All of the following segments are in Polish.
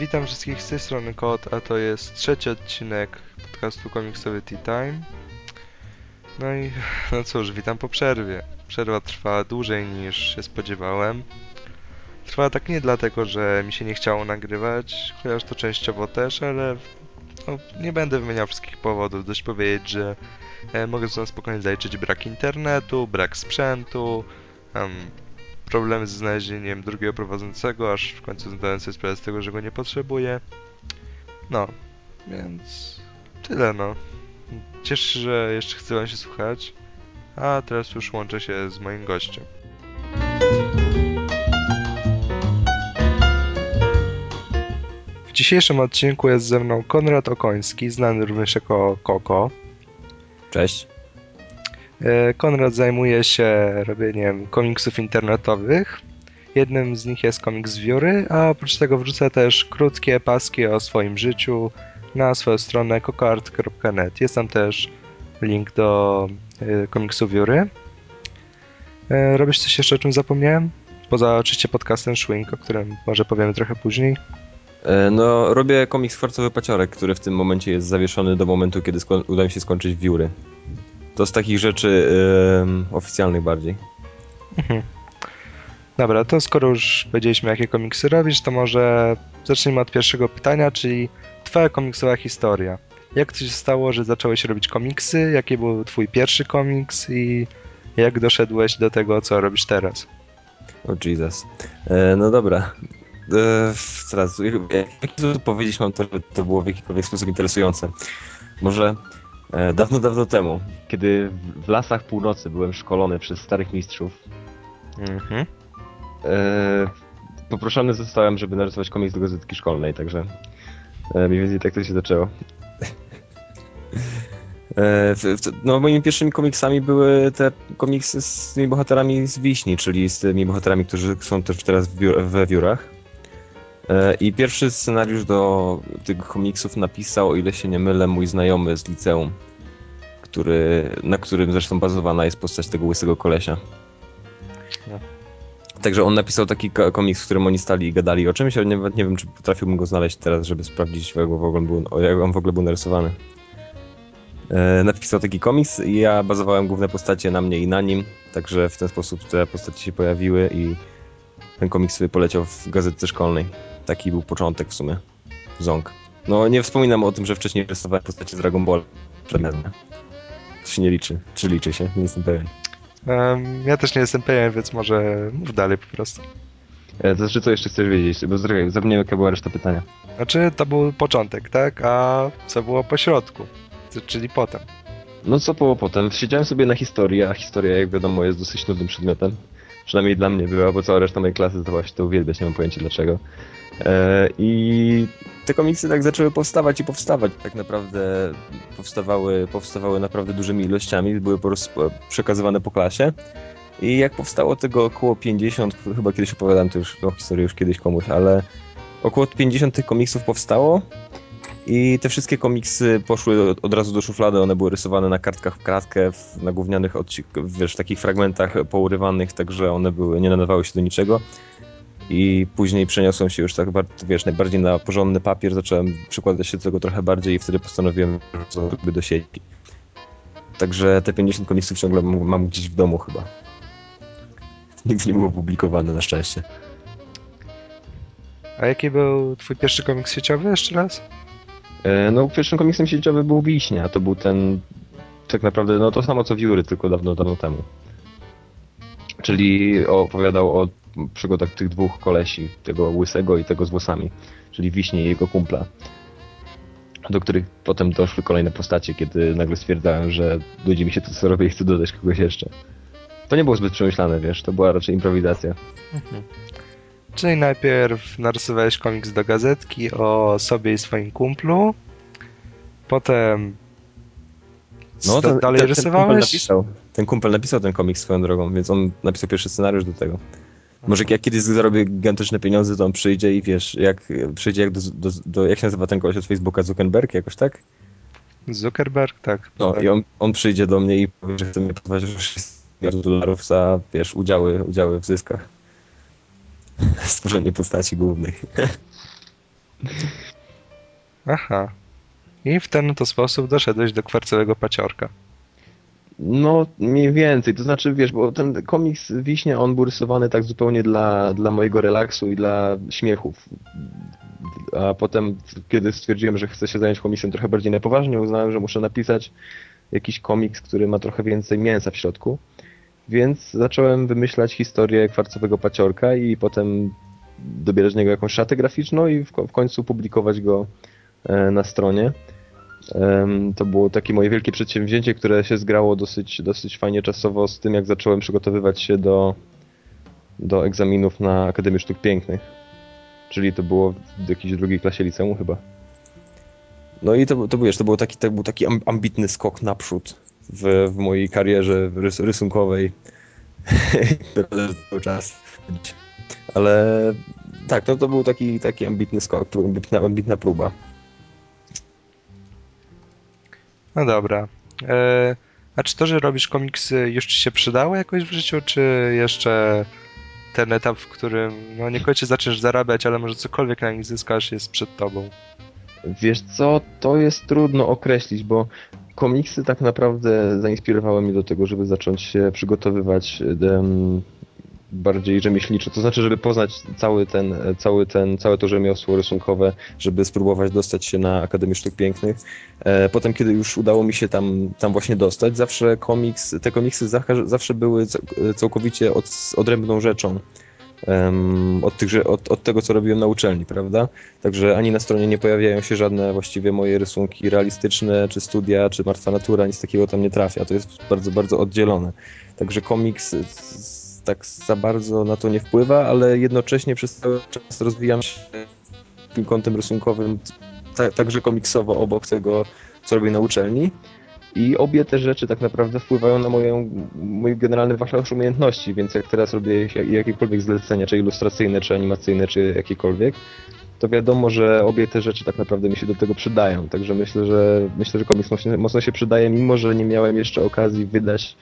witam wszystkich z tej strony Kot, a to jest trzeci odcinek podcastu komiksowy Tea Time. No i no cóż, witam po przerwie. Przerwa trwa dłużej niż się spodziewałem. Trwa tak nie dlatego, że mi się nie chciało nagrywać, chociaż to częściowo też, ale no, nie będę wymieniał wszystkich powodów. Dość powiedzieć, że e, mogę sobie spokojnie zaliczyć brak internetu, brak sprzętu, um, problemy ze znalezieniem drugiego prowadzącego, aż w końcu zdałem sobie sprawę z tego, że go nie potrzebuję. No, więc tyle no. Cieszę się, że jeszcze chcę wam się słuchać, a teraz już łączę się z moim gościem. W dzisiejszym odcinku jest ze mną Konrad Okoński, znany również jako Koko. Cześć. E, Konrad zajmuje się robieniem komiksów internetowych. Jednym z nich jest komiks Wióry, a oprócz tego wrzuca też krótkie paski o swoim życiu na swoją stronę cocoart.net. Jest tam też link do e, komiksu Wióry. E, Robisz coś jeszcze, o czym zapomniałem? Poza oczywiście podcastem Swing, o którym może powiemy trochę później. No, robię komiks Kwarcowy Paciorek, który w tym momencie jest zawieszony do momentu, kiedy uda mi się skończyć wióry. To z takich rzeczy em, oficjalnych bardziej. Mhm. Dobra, to skoro już powiedzieliśmy, jakie komiksy robisz, to może zacznijmy od pierwszego pytania, czyli twoja komiksowa historia. Jak to się stało, że zacząłeś robić komiksy? Jaki był twój pierwszy komiks i jak doszedłeś do tego, co robisz teraz? O Jesus. E, no dobra. E, teraz, jak powiedzieć mam to, żeby to było w jakikolwiek sposób interesujące. Może dawno, dawno temu, kiedy w- lasach północy byłem szkolony przez starych mistrzów, Mhm. E, poproszony zostałem, żeby narysować komiks do gazetki szkolnej, także e, mniej więcej tak to się zaczęło. E, w- w- no, moimi pierwszymi komiksami były te komiksy z tymi bohaterami z Wiśni, czyli z tymi bohaterami, którzy są też teraz w biur, we wiórach. E, I pierwszy scenariusz do tych komiksów napisał, o ile się nie mylę, mój znajomy z liceum, który, na którym zresztą bazowana jest postać tego łysego kolesia. Także on napisał taki ko- komiks, w którym oni stali i gadali o czymś, ale nie, nie wiem, czy potrafiłbym go znaleźć teraz, żeby sprawdzić, jak, w ogóle był, jak on w ogóle był narysowany. E, napisał taki komiks i ja bazowałem główne postacie na mnie i na nim, także w ten sposób te postacie się pojawiły i ten komiks sobie poleciał w gazetce szkolnej. Taki był początek w sumie. Ząg. No nie wspominam o tym, że wcześniej rysowałem postacie z Dragon Ball. To się nie liczy. Czy liczy się? Nie jestem pewien. Em, ja też nie jestem pewien, więc może mów dalej po prostu. E, To znaczy, co jeszcze chcesz wiedzieć? Bo zapomniałem, jaka była reszta pytania. Znaczy, to był początek, tak? A co było po środku? Czyli potem. No co było potem? Siedziałem sobie na historii, a historia, jak wiadomo, jest dosyć nudnym przedmiotem. Przynajmniej dla mnie była, bo cała reszta mojej klasy to właśnie to uwielbiać, nie mam pojęcia dlaczego. E, I te komiksy tak zaczęły powstawać i powstawać. Tak naprawdę powstawały, powstawały naprawdę dużymi ilościami, były po prostu przekazywane po klasie. I jak powstało tego około 50, chyba kiedyś opowiadałem to już, tą historię już kiedyś komuś, ale około 50 tych komiksów powstało. I te wszystkie komiksy poszły od, razu do szuflady, one były rysowane na kartkach w kratkę, w, na gównianych, odci- wiesz, w takich fragmentach pourywanych, także one były, nie nadawały się do niczego. I później przeniosłem się już tak, wiesz, najbardziej na porządny papier, zacząłem przykładać się do tego trochę bardziej i wtedy postanowiłem, jakby do sieci. Także te 50 komiksów ciągle mam gdzieś w domu chyba. Nigdy nie było publikowane na szczęście. A jaki był twój pierwszy komiks sieciowy jeszcze raz? E, No, pierwszym komiksem sieciowym był Wiśnia. To był ten, tak naprawdę, no to samo co Wióry, tylko dawno, dawno temu. Czyli opowiadał o przygodach tych dwóch kolesi, tego łysego i tego z włosami, czyli Wiśnie i jego kumpla. Do których potem doszły kolejne postacie, kiedy nagle stwierdzałem, że nudzi mi się to, co robię i chcę dodać kogoś jeszcze. To nie było zbyt przemyślane, wiesz, to była raczej improwizacja. Czyli najpierw narysowałeś komiks do gazetki o sobie i swoim kumplu. Potem no, ten- dalej ten, ten kumpel rysowałeś? napisał. Ten kumpel napisał ten komiks swoją drogą, więc on napisał pierwszy scenariusz do tego. Może jak kiedyś zarobię gigantyczne pieniądze, to on przyjdzie i wiesz, jak przyjdzie jak do, do, do jak się nazywa ten koleś od Facebooka, Zuckerberg jakoś, tak? Zuckerberg, tak. No tak. i on, on przyjdzie do mnie i powie, że chce mnie pozwać o 6 milionów dolarów za, wiesz, udziały, udziały w zyskach. Stworzenie postaci głównych. Aha. I w ten to sposób doszedłeś do kwarcowego paciorka. No, mniej więcej. To znaczy, wiesz, bo ten komiks Wiśnie, on był rysowany tak zupełnie dla, dla mojego relaksu i dla śmiechów. A potem, kiedy stwierdziłem, że chcę się zająć komiksem trochę bardziej na poważnie, uznałem, że muszę napisać jakiś komiks, który ma trochę więcej mięsa w środku. Więc zacząłem wymyślać historię kwarcowego paciorka i potem dobierać niego jakąś szatę graficzną i w, w końcu publikować go e, na stronie. To było takie moje wielkie przedsięwzięcie, które się zgrało dosyć, dosyć fajnie czasowo z tym, jak zacząłem przygotowywać się do, do egzaminów na Akademię Sztuk Pięknych. Czyli to było w jakiejś drugiej klasie liceum chyba. No i to, to, wiesz, to, był taki, to był taki ambitny skok naprzód w, w mojej karierze rys rysunkowej. cały czas. Ale tak, to, to był taki, taki ambitny skok, ambitna, ambitna próba. No dobra. E, a czy to, że robisz komiksy już ci się przydało jakoś w życiu, czy jeszcze ten etap, w którym no niekoniecznie zaczniesz zarabiać, ale może cokolwiek na nich zyskasz jest przed tobą? Wiesz co, to jest trudno określić, bo komiksy tak naprawdę zainspirowały mnie do tego, żeby zacząć się przygotowywać bardziej rzemieślniczo, to znaczy, żeby poznać cały ten, cały ten, całe to rzemiosło rysunkowe, żeby spróbować dostać się na Akademię Sztuk Pięknych. E, potem, kiedy już udało mi się tam, tam właśnie dostać, zawsze komiks, te komiksy zawsze były całkowicie od, odrębną rzeczą. Od, tych, od, od, tego, co robiłem na uczelni, prawda? Także ani na stronie nie pojawiają się żadne właściwie moje rysunki realistyczne, czy studia, czy martwa natura, nic takiego tam nie trafia. To jest bardzo, bardzo oddzielone. Także komiks tak za bardzo na to nie wpływa, ale jednocześnie przez cały czas rozwijam się tym kątem rysunkowym, także komiksowo obok tego, co robię na uczelni. I obie te rzeczy tak naprawdę wpływają na moją, mój generalny wachlarz umiejętności, więc jak teraz robię jakiekolwiek zlecenia, czy ilustracyjne, czy animacyjne, czy jakiekolwiek, to wiadomo, że obie te rzeczy tak naprawdę mi się do tego przydają. Także myślę, że myślę, że komiks mocno, się przydaje, mimo że nie miałem jeszcze okazji wydać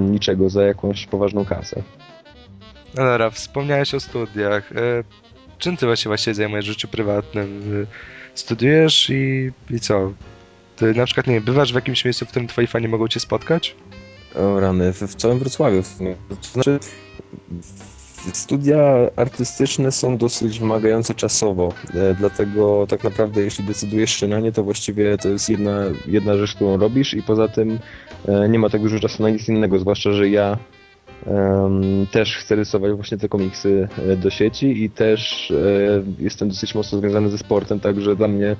niczego za jakąś poważną kasę. No dobra, wspomniałeś o studiach. E, czym ty właśnie właściwie zajmujesz w życiu prywatnym? Studiujesz i, i co? Ty na przykład, nie bywasz w jakimś miejscu, w którym twoi fani mogą cię spotkać? O rany, w, całym Wrocławiu. To znaczy, Studia artystyczne są dosyć wymagające czasowo, e, dlatego tak naprawdę jeśli decydujesz się na nie, to właściwie to jest jedna, jedna rzecz, którą robisz i poza tym e, nie ma tak dużo czasu na nic innego, zwłaszcza, że ja też chcę rysować właśnie te komiksy e, do sieci i też jestem dosyć mocno związany ze sportem, także dla mnie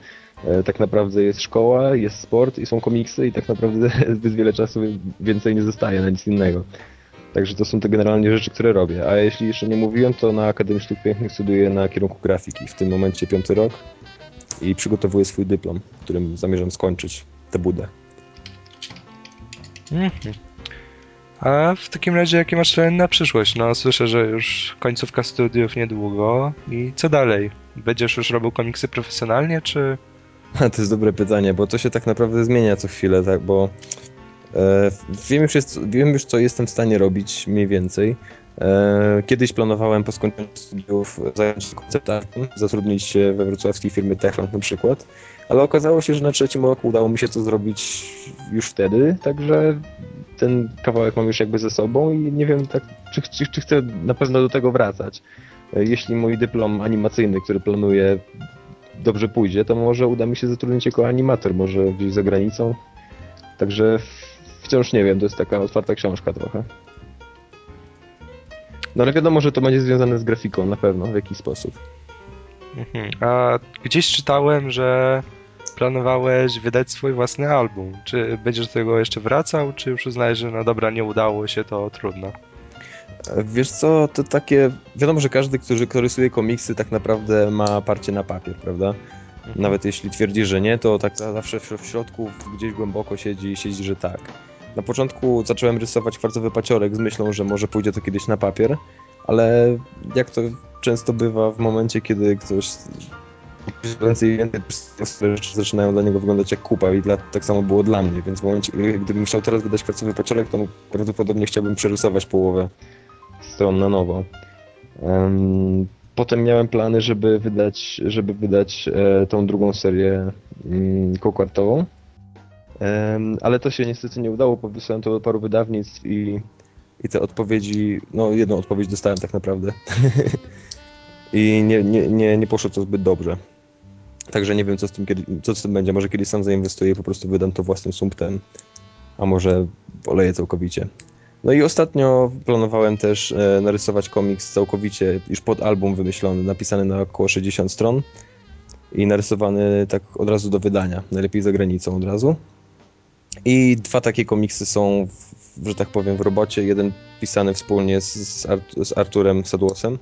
tak naprawdę jest szkoła, jest sport i są komiksy i tak naprawdę zbyt wiele czasu więcej nie zostaje na nic innego. Także to są te generalnie rzeczy, które robię. A jeśli jeszcze nie mówiłem, to na Akademii Sztuk Pięknych studiuję na kierunku grafiki. W tym momencie piąty rok i przygotowuję swój dyplom, którym zamierzam skończyć tę budę. Mhm. A w takim razie jakie masz plany na przyszłość? No słyszę, że już końcówka studiów niedługo i co dalej? Będziesz już robił komiksy profesjonalnie, czy... To jest dobre pytanie, bo to się tak naprawdę zmienia co chwilę, tak, bo wiem już, jest, wiem już, co jestem w stanie robić mniej więcej. E, kiedyś planowałem po skończeniu studiów zająć się konceptartem, zatrudnić się we wrocławskiej firmie Techland na przykład, ale okazało się, że na trzecim roku udało mi się to zrobić już wtedy, także ten kawałek mam już jakby ze sobą i nie wiem, tak, czy, czy, czy chcę na pewno do tego wracać. E, jeśli mój dyplom animacyjny, który planuję, dobrze pójdzie, to może uda mi się zatrudnić jako animator, może gdzieś za granicą. Także wciąż nie wiem, to jest taka otwarta książka trochę. No ale wiadomo, że to będzie związane z grafiką na pewno, w jakiś sposób. Mhm. A gdzieś czytałem, że planowałeś wydać swój własny album. Czy będziesz do tego jeszcze wracał, czy już uznajesz, że no dobra, nie udało się, to trudno? Wiesz co, to takie... Wiadomo, że każdy, który, kto rysuje komiksy, tak naprawdę ma parcie na papier, prawda? Mhm. Nawet jeśli twierdzi, że nie, to tak zawsze w środku, gdzieś głęboko siedzi, siedzi, że tak. Na początku zacząłem rysować kwarcowy paciorek z myślą, że może pójdzie to kiedyś na papier, ale jak to często bywa w momencie, kiedy ktoś więcej i więcej rzeczy zaczynają dla niego wyglądać jak kupa i dla, tak samo było dla mnie, więc w momencie, gdybym chciał teraz wydać kwarcowy paciorek, to prawdopodobnie chciałbym przerysować połowę stron na nowo. Um, potem miałem plany, żeby wydać, żeby wydać e, tą drugą serię mm, kołkwartową. Ale to się niestety nie udało, bo wysłałem to do paru wydawnictw i, i te odpowiedzi, no jedną odpowiedź dostałem tak naprawdę. I nie, nie, nie, nie poszło to zbyt dobrze. Także nie wiem, co z tym, kiedy, co z tym będzie. Może kiedyś sam zainwestuję i po prostu wydam to własnym sumptem, a może oleję całkowicie. No i ostatnio planowałem też e, narysować komiks całkowicie, już pod album wymyślony, napisany na około 60 stron i narysowany tak od razu do wydania, najlepiej za granicą od razu. I dwa takie komiksy są, w, że tak powiem, w robocie. Jeden pisany wspólnie z, z Arturem Sadłosem,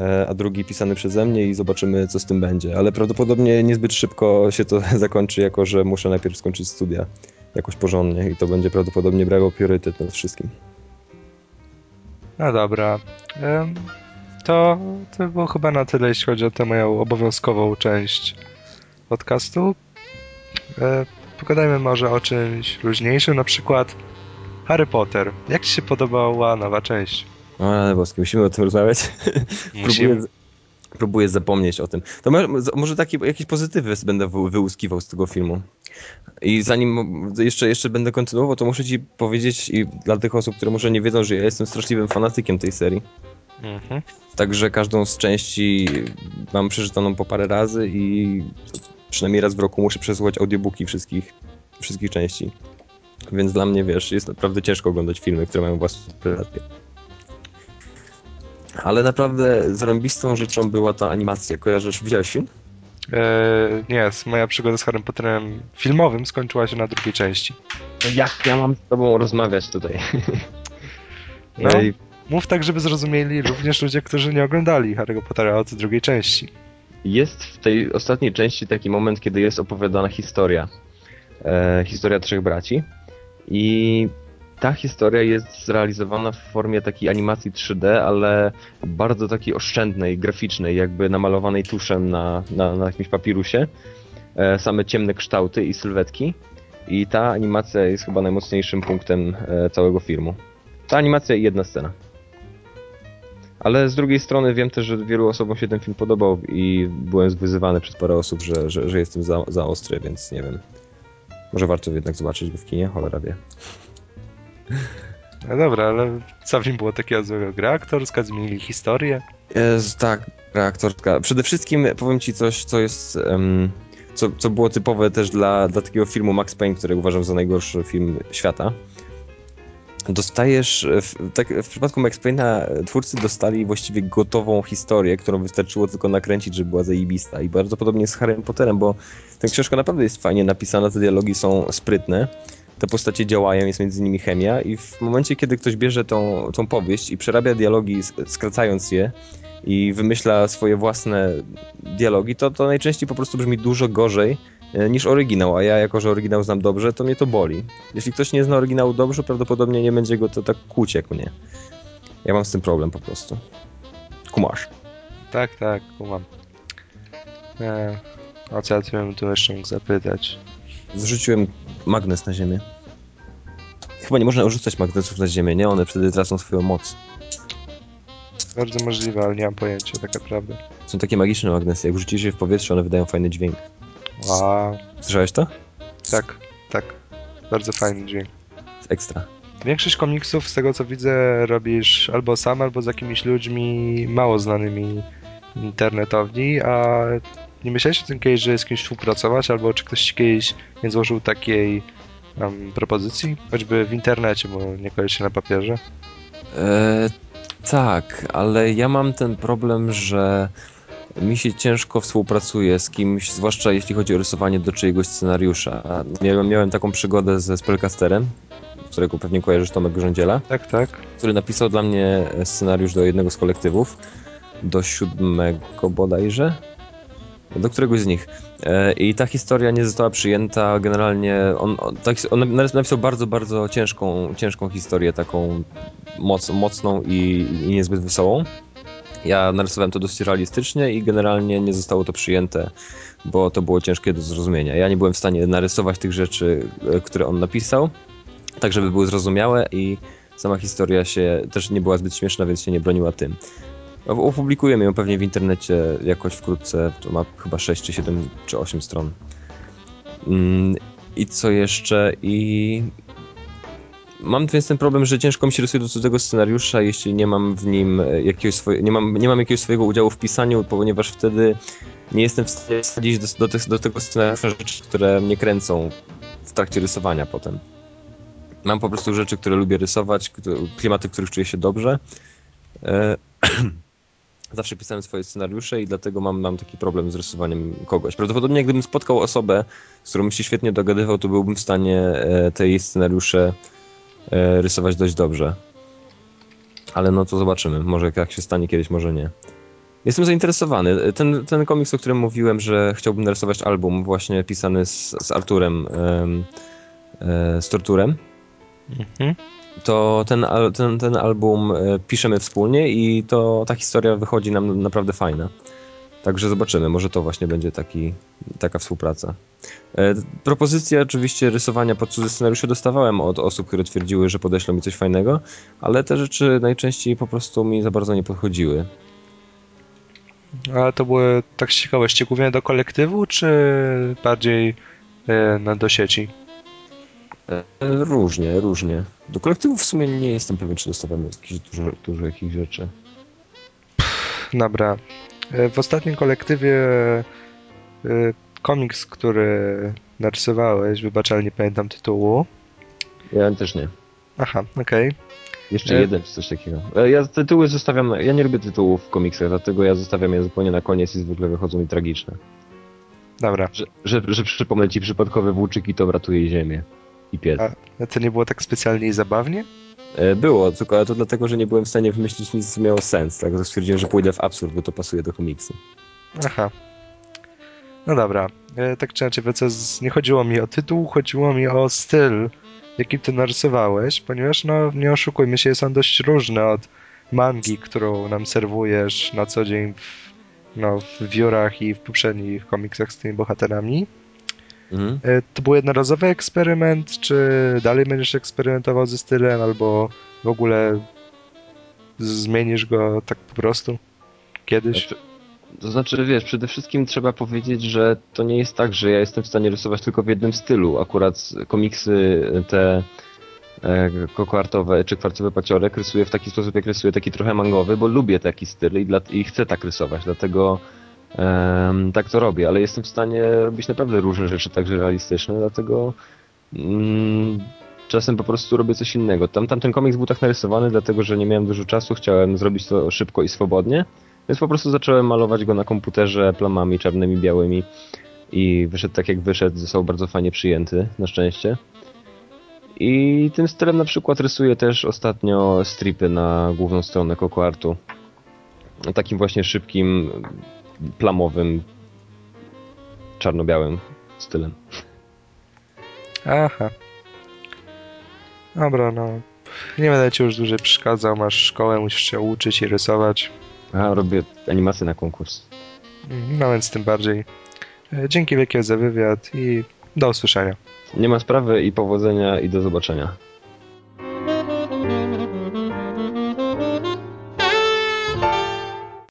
e, a drugi pisany przeze mnie i zobaczymy, co z tym będzie. Ale prawdopodobnie niezbyt szybko się to zakończy, jako że muszę najpierw skończyć studia jakoś porządnie i to będzie prawdopodobnie brało priorytet nad wszystkim. No dobra. To, to było chyba na tyle, jeśli chodzi o tę moją obowiązkową część podcastu. Pogadajmy może o czymś luźniejszym, na przykład Harry Potter. Jak Ci się podobała nowa część? O, ale boskie, musimy o tym rozmawiać. Próbuję, próbuję zapomnieć o tym. To może, może taki, jakieś pozytywy będę wyłuskiwał z tego filmu. I zanim jeszcze, jeszcze będę kontynuował, to muszę ci powiedzieć i dla tych osób, które może nie wiedzą, że ja jestem straszliwym fanatykiem tej serii. Mhm. Także każdą z części mam przeczytaną po parę razy i przynajmniej raz w roku muszę przesłuchać audiobooki wszystkich, wszystkich części. Więc dla mnie, wiesz, jest naprawdę ciężko oglądać filmy, które mają własną relację. Ale naprawdę zarąbistą rzeczą była ta animacja. Kojarzysz, widziałeś film? Eee, nie, moja przygoda z Harry Potterem filmowym skończyła się na drugiej części. No jak ja mam z tobą rozmawiać tutaj? No, mów tak, żeby zrozumieli również ludzie, którzy nie oglądali Harry'ego Pottera od drugiej części. Jest w tej ostatniej części taki moment, kiedy jest opowiadana historia. E, historia trzech braci. I ta historia jest zrealizowana w formie takiej animacji 3D, ale bardzo takiej oszczędnej, graficznej, jakby namalowanej tuszem na, na, na jakimś papirusie. E, same ciemne kształty i sylwetki. I ta animacja jest chyba najmocniejszym punktem e, całego filmu. Ta animacja i jedna scena. Ale z drugiej strony wiem też, że wielu osobom się ten film podobał i byłem wyzywany przez parę osób, że, że, że jestem za, za ostry, więc nie wiem. Może warto jednak zobaczyć go w kinie, cholera wie. No dobra, ale co w nim było takiego złego? Gra aktorska, zmienili historię? Jest, tak, gra aktorska. Przede wszystkim powiem ci coś, co jest... Um, co, co było typowe też dla, dla takiego filmu Max Payne, który uważam za najgorszy film świata. Dostajesz, w, tak, w przypadku Max Payne'a twórcy dostali właściwie gotową historię, którą wystarczyło tylko nakręcić, żeby była zajebista. I bardzo podobnie z Harrym Potterem, bo ta książka naprawdę jest fajnie napisana, te dialogi są sprytne te postacie działają, jest między nimi chemia i w momencie, kiedy ktoś bierze tą, tą powieść i przerabia dialogi, skracając je i wymyśla swoje własne dialogi, to, to najczęściej po prostu brzmi dużo gorzej e, niż oryginał, a ja jako, że oryginał znam dobrze, to mnie to boli. Jeśli ktoś nie zna oryginału dobrze, prawdopodobnie nie będzie go to tak kłuć jak mnie. Ja mam z tym problem po prostu. Kumasz. Tak, tak, kumam. E, o co ja tu jeszcze mógł zapytać? Zrzuciłem magnes na ziemię. Chyba nie można rzucać magnesów na ziemię, nie? One wtedy tracą swoją moc. Bardzo możliwe, ale nie mam pojęcia, taka prawda. Są takie magiczne magnesy, jak rzucisz je w powietrze, one wydają fajny dźwięk. Wow. Słyszałeś to? Tak, tak. Bardzo fajny dźwięk. Ekstra. Większość komiksów, z tego co widzę, robisz albo sam, albo z jakimiś ludźmi mało znanymi internetowi, a nie myślałeś o tym kiedyś, że z kimś współpracować, albo czy ktoś ci kiedyś nie złożył takiej um, propozycji? Choćby w internecie, bo nie koniecznie na papierze. E, tak, ale ja mam ten problem, że mi się ciężko współpracuje z kimś, zwłaszcza jeśli chodzi o rysowanie do czyjegoś scenariusza. Miałem, miałem taką przygodę ze Spellcasterem, którego pewnie kojarzysz Tomek Grządziela. Tak, tak. Który napisał dla mnie scenariusz do jednego z kolektywów, do siódmego bodajże do któregoś z nich. E, I ta historia nie została przyjęta. Generalnie on, on, tak, napisał bardzo, bardzo ciężką, ciężką historię, taką moc, mocną i, i niezbyt wesołą. Ja narysowałem to dosyć realistycznie i generalnie nie zostało to przyjęte, bo to było ciężkie do zrozumienia. Ja nie byłem w stanie narysować tych rzeczy, e, które on napisał, tak żeby były zrozumiałe i sama historia się też nie była zbyt śmieszna, więc się nie broniła tym. Opublikujemy ją pewnie w internecie jakoś wkrótce. To ma chyba 6 czy 7 czy 8 stron. Mm, I co jeszcze? I mam więc ten problem, że ciężko mi się rysuje do cudzego scenariusza, jeśli nie mam w nim jakiegoś swojego, nie mam, nie mam jakiegoś swojego udziału w pisaniu, ponieważ wtedy nie jestem w stanie wsadzić do, do, do tego scenariusza rzeczy, które mnie kręcą w trakcie rysowania potem. Mam po prostu rzeczy, które lubię rysować, klimaty, w których czuję się dobrze. E, zawsze pisałem swoje scenariusze i dlatego mam, mam taki problem z rysowaniem kogoś. Prawdopodobnie gdybym spotkał osobę, z którą się świetnie dogadywał, to byłbym w stanie e, te jej scenariusze e, rysować dość dobrze. Ale no to zobaczymy. Może jak się stanie kiedyś, może nie. Jestem zainteresowany. Ten, ten komiks, o którym mówiłem, że chciałbym narysować album właśnie pisany z, z Arturem, e, z Torturem, mhm. To ten, ten, ten album e, piszemy wspólnie i to ta historia wychodzi nam naprawdę fajna. Także zobaczymy, może to właśnie będzie taki, taka współpraca. E, propozycje oczywiście rysowania pod cudze scenariusze dostawałem od osób, które twierdziły, że podeślą mi coś fajnego, ale te rzeczy najczęściej po prostu mi za bardzo nie podchodziły. Ale to były tak z ciekawości głównie do kolektywu, czy bardziej e, na do sieci? E, różnie, różnie. Do kolektywu w sumie nie jestem pewien, czy dostawałem dużo, dużo jakichś rzeczy. Dobra. E, w ostatnim kolektywie komiks, który narysowałeś, wybaczalnie nie pamiętam tytułu. Ja też nie. Aha, okej. Okay. Jeszcze e... jeden czy coś takiego. E, ja tytuły zostawiam, ja nie lubię tytułów w komiksach, dlatego ja zostawiam je zupełnie na koniec i zwykle wychodzą mi tragiczne. Dobra. Że, że, że przypomnę ci przypadkowe włóczyki to ratuje ziemię i pies. A to nie było tak specjalnie i zabawnie? E, było, tylko ale to dlatego, że nie byłem w stanie wymyślić nic, co miało sens. Tak stwierdziłem, że pójdę w absurd, bo to pasuje do komiksu. Aha. No dobra. E, tak czy inaczej, nie chodziło mi o tytuł, chodziło mi o styl jaki ty narysowałeś, ponieważ no nie oszukujmy się, jest on dość różny od mangi, którą nam serwujesz na co dzień w, no, w wiórach i w poprzednich komiksach z tymi bohaterami. Mhm. E, to był jednorazowy eksperyment, czy dalej będziesz eksperymentował ze stylem, albo w ogóle zmienisz go tak po prostu kiedyś? Znaczy, to znaczy, wiesz, przede wszystkim trzeba powiedzieć, że to nie jest tak, że ja jestem w stanie rysować tylko w jednym stylu. Akurat komiksy te e, kokoartowe czy kwarcowe paciorek rysuję w taki sposób, jak rysuję, taki trochę mangowy, bo lubię taki styl i, dla, i chcę tak rysować, dlatego tak to robię, ale jestem w stanie robić naprawdę różne rzeczy, także realistyczne, dlatego um, czasem po prostu robię coś innego. Tam, tamten komiks był tak narysowany, dlatego że nie miałem dużo czasu, chciałem zrobić to szybko i swobodnie, więc po prostu zacząłem malować go na komputerze plamami czarnymi, białymi i wyszedł tak jak wyszedł, został bardzo fajnie przyjęty, na szczęście. I tym stylem na przykład rysuję też ostatnio stripy na główną stronę CocoArtu. Takim właśnie szybkim, plamowym, czarno-białym stylem. Aha. Dobra, no. Nie będę ci już dłużej przeszkadzał, masz szkołę, musisz się uczyć i rysować. A, robię animację na konkurs. No więc tym bardziej. E, dzięki wielkie za wywiad i do usłyszenia. Nie ma sprawy i powodzenia i do zobaczenia.